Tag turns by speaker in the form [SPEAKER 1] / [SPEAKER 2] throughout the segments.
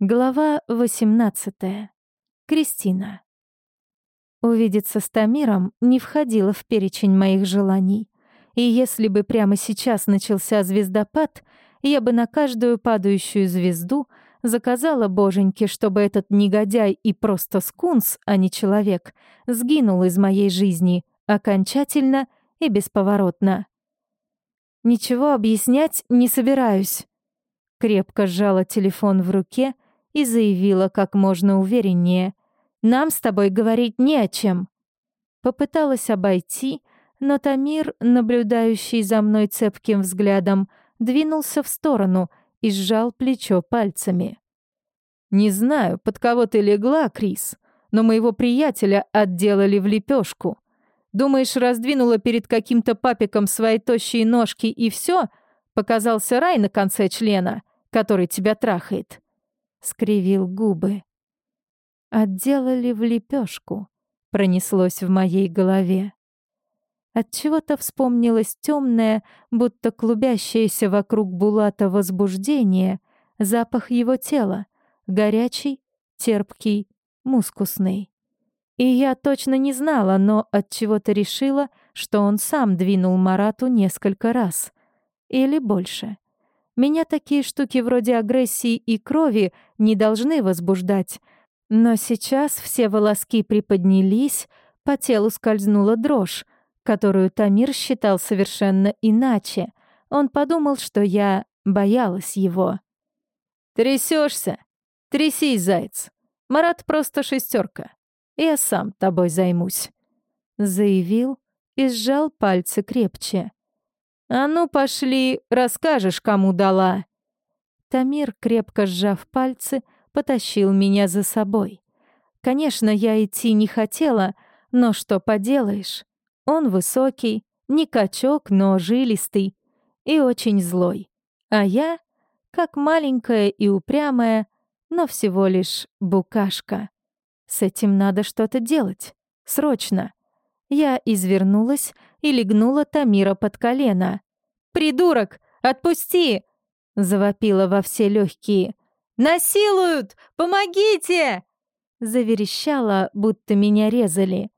[SPEAKER 1] Глава 18. Кристина. Увидеться с Тамиром не входило в перечень моих желаний. И если бы прямо сейчас начался звездопад, я бы на каждую падающую звезду заказала боженьке, чтобы этот негодяй и просто скунс, а не человек, сгинул из моей жизни окончательно и бесповоротно. Ничего объяснять не собираюсь. Крепко сжала телефон в руке — и заявила как можно увереннее. «Нам с тобой говорить не о чем». Попыталась обойти, но Тамир, наблюдающий за мной цепким взглядом, двинулся в сторону и сжал плечо пальцами. «Не знаю, под кого ты легла, Крис, но моего приятеля отделали в лепешку. Думаешь, раздвинула перед каким-то папиком свои тощие ножки и все? Показался рай на конце члена, который тебя трахает скривил губы. Отделали в лепешку, пронеслось в моей голове. От чего-то вспомнилось темное, будто клубящееся вокруг Булата возбуждение, запах его тела, горячий, терпкий, мускусный. И я точно не знала, но от чего-то решила, что он сам двинул Марату несколько раз или больше. Меня такие штуки вроде агрессии и крови не должны возбуждать. Но сейчас все волоски приподнялись, по телу скользнула дрожь, которую Тамир считал совершенно иначе. Он подумал, что я боялась его. Трясешься? Трясись, заяц. Марат просто шестерка. Я сам тобой займусь», — заявил и сжал пальцы крепче. «А ну, пошли, расскажешь, кому дала». Тамир, крепко сжав пальцы, потащил меня за собой. Конечно, я идти не хотела, но что поделаешь. Он высокий, не качок, но жилистый и очень злой. А я, как маленькая и упрямая, но всего лишь букашка. С этим надо что-то делать. Срочно. Я извернулась и легнула Тамира под колено. «Придурок! Отпусти!» — завопила во все легкие. «Насилуют! Помогите!» Заверещала, будто меня резали.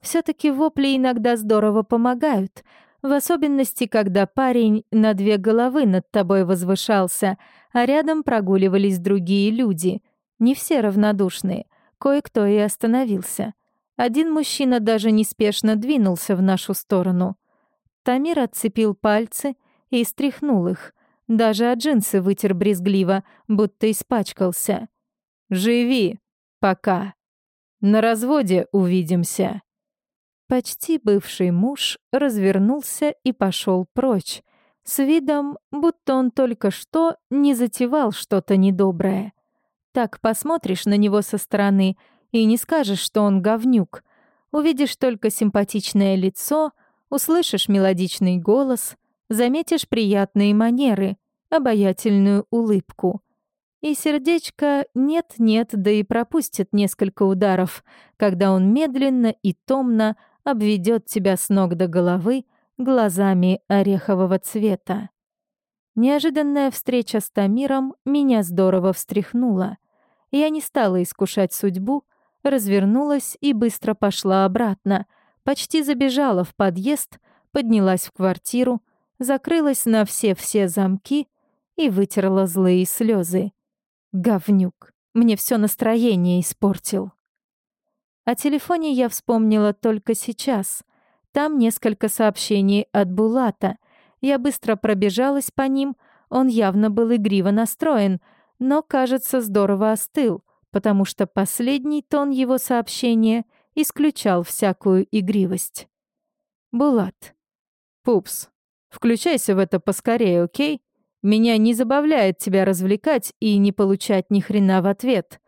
[SPEAKER 1] все таки вопли иногда здорово помогают, в особенности, когда парень на две головы над тобой возвышался, а рядом прогуливались другие люди. Не все равнодушные, кое-кто и остановился. Один мужчина даже неспешно двинулся в нашу сторону. Тамир отцепил пальцы и стряхнул их. Даже от джинсы вытер брезгливо, будто испачкался. «Живи, пока. На разводе увидимся». Почти бывший муж развернулся и пошел прочь, с видом, будто он только что не затевал что-то недоброе. Так посмотришь на него со стороны — и не скажешь, что он говнюк. Увидишь только симпатичное лицо, услышишь мелодичный голос, заметишь приятные манеры, обаятельную улыбку. И сердечко нет-нет, да и пропустит несколько ударов, когда он медленно и томно обведет тебя с ног до головы глазами орехового цвета. Неожиданная встреча с Тамиром меня здорово встряхнула. Я не стала искушать судьбу, развернулась и быстро пошла обратно, почти забежала в подъезд, поднялась в квартиру, закрылась на все-все замки и вытерла злые слезы. Говнюк, мне все настроение испортил. О телефоне я вспомнила только сейчас. Там несколько сообщений от Булата. Я быстро пробежалась по ним, он явно был игриво настроен, но, кажется, здорово остыл потому что последний тон его сообщения исключал всякую игривость. «Булат, пупс, включайся в это поскорее, окей? Меня не забавляет тебя развлекать и не получать ни хрена в ответ».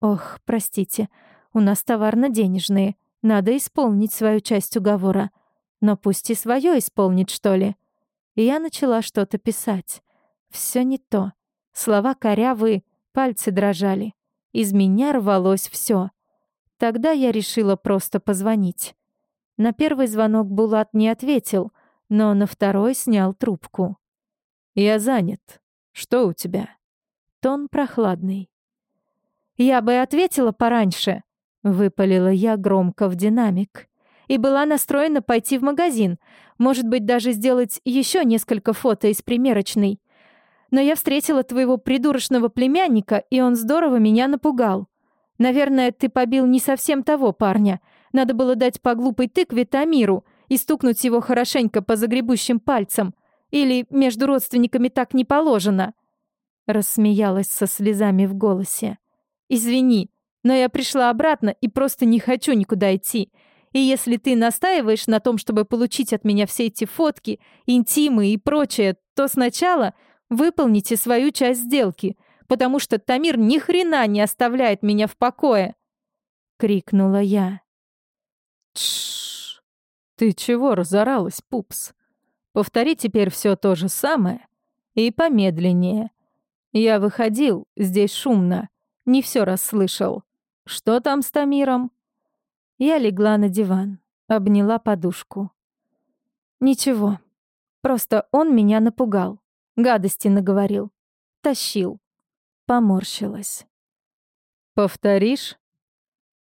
[SPEAKER 1] «Ох, простите, у нас товарно-денежные, надо исполнить свою часть уговора. Но пусть и свое исполнит, что ли». И я начала что-то писать. Все не то. Слова корявые, пальцы дрожали. Из меня рвалось все. Тогда я решила просто позвонить. На первый звонок Булат не ответил, но на второй снял трубку. «Я занят. Что у тебя?» Тон прохладный. Я бы ответила пораньше, выпалила я громко в динамик. И была настроена пойти в магазин, может быть, даже сделать еще несколько фото из примерочной. Но я встретила твоего придурочного племянника, и он здорово меня напугал. Наверное, ты побил не совсем того парня. Надо было дать по глупой тыкве Тамиру и стукнуть его хорошенько по загребущим пальцам. Или между родственниками так не положено. Рассмеялась со слезами в голосе. «Извини, но я пришла обратно и просто не хочу никуда идти. И если ты настаиваешь на том, чтобы получить от меня все эти фотки, интимы и прочее, то сначала выполните свою часть сделки, потому что Тамир ни хрена не оставляет меня в покое!» — крикнула я.
[SPEAKER 2] Тш, ты чего разоралась, пупс? Повтори теперь все то же самое и помедленнее. Я выходил, здесь шумно, не все расслышал. Что там с Тамиром?
[SPEAKER 1] Я легла на диван, обняла подушку. Ничего, просто он меня напугал, гадости наговорил, тащил. Поморщилась.
[SPEAKER 2] «Повторишь?»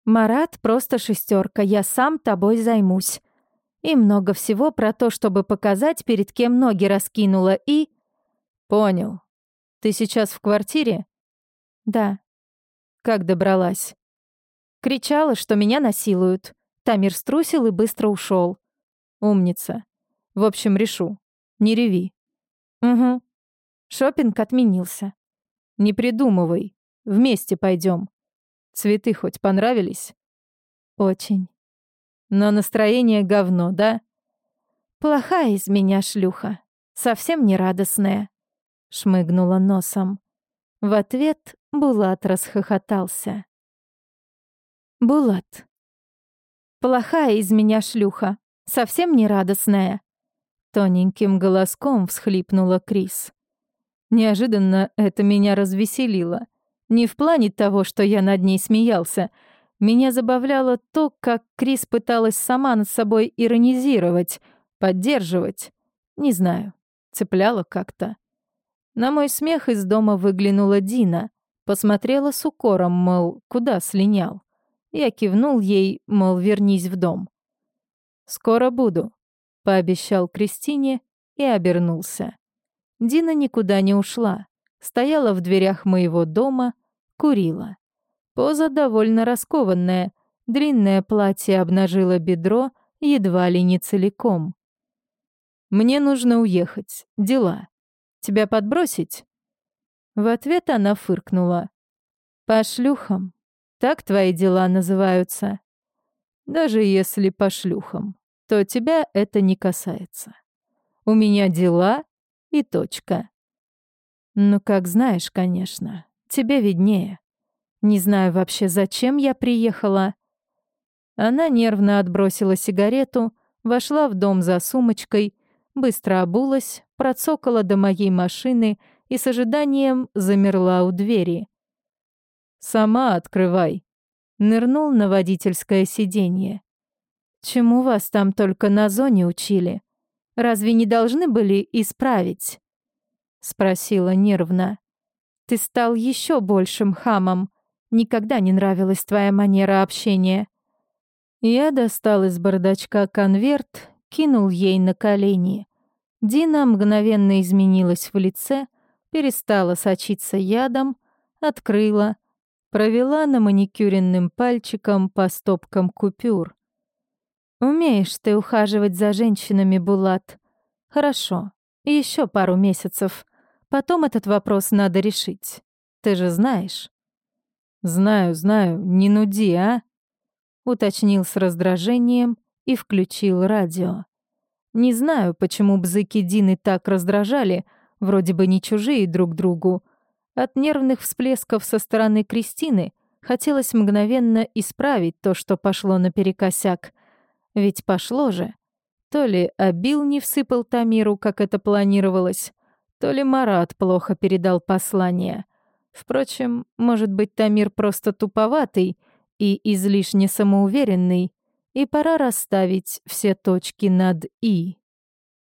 [SPEAKER 1] «Марат просто шестерка, я сам тобой займусь». И много всего про то, чтобы показать, перед кем ноги раскинула, и...
[SPEAKER 2] «Понял. Ты сейчас в квартире?»
[SPEAKER 1] «Да».
[SPEAKER 2] «Как добралась?»
[SPEAKER 1] Кричала, что меня насилуют. Тамир струсил и быстро ушел.
[SPEAKER 2] «Умница. В общем, решу. Не реви».
[SPEAKER 1] «Угу». Шопинг отменился.
[SPEAKER 2] «Не придумывай. Вместе пойдем. Цветы хоть понравились?»
[SPEAKER 1] «Очень».
[SPEAKER 2] «Но настроение говно, да?»
[SPEAKER 1] «Плохая из меня шлюха. Совсем не радостная», — шмыгнула носом. В ответ Булат расхохотался. «Булат. Плохая из меня шлюха. Совсем не радостная». Тоненьким голоском всхлипнула Крис.
[SPEAKER 2] Неожиданно это меня развеселило. Не в плане того, что я над ней смеялся. Меня забавляло то, как Крис пыталась сама над собой иронизировать, поддерживать. Не знаю, цепляла как-то. На мой смех из дома выглянула Дина. Посмотрела с укором, мол, куда слинял. Я кивнул ей, мол, вернись в дом. «Скоро буду», — пообещал Кристине и обернулся. Дина никуда не ушла. Стояла в дверях моего дома, курила. Поза довольно раскованная. Длинное платье обнажило бедро едва ли не целиком. «Мне нужно уехать. Дела. Тебя подбросить?» В ответ она фыркнула. «По шлюхам. Так твои дела называются. Даже если по шлюхам, то тебя это не касается. У меня дела и точка. Ну, как знаешь, конечно. Тебе виднее. Не знаю вообще, зачем я приехала. Она нервно отбросила сигарету, вошла в дом за сумочкой, быстро обулась, процокала до моей машины и с ожиданием замерла у двери. «Сама открывай», — нырнул на водительское сиденье. «Чему вас там только на зоне учили?» Разве не должны были исправить?» — спросила нервно. «Ты стал еще большим хамом. Никогда не нравилась твоя манера общения». Я достал из бардачка конверт, кинул ей на колени. Дина мгновенно изменилась в лице, перестала сочиться ядом, открыла, провела на маникюренным пальчиком по стопкам купюр. Умеешь ты ухаживать за женщинами, Булат. Хорошо. Еще пару месяцев. Потом этот вопрос надо решить. Ты же знаешь. Знаю, знаю. Не нуди, а? Уточнил с раздражением и включил радио. Не знаю, почему бзыки Дины так раздражали, вроде бы не чужие друг другу. От нервных всплесков со стороны Кристины хотелось мгновенно исправить то, что пошло наперекосяк — ведь пошло же. То ли обил не всыпал Тамиру, как это планировалось, то ли Марат плохо передал послание. Впрочем, может быть, Тамир просто туповатый и излишне самоуверенный, и пора расставить все точки над «и».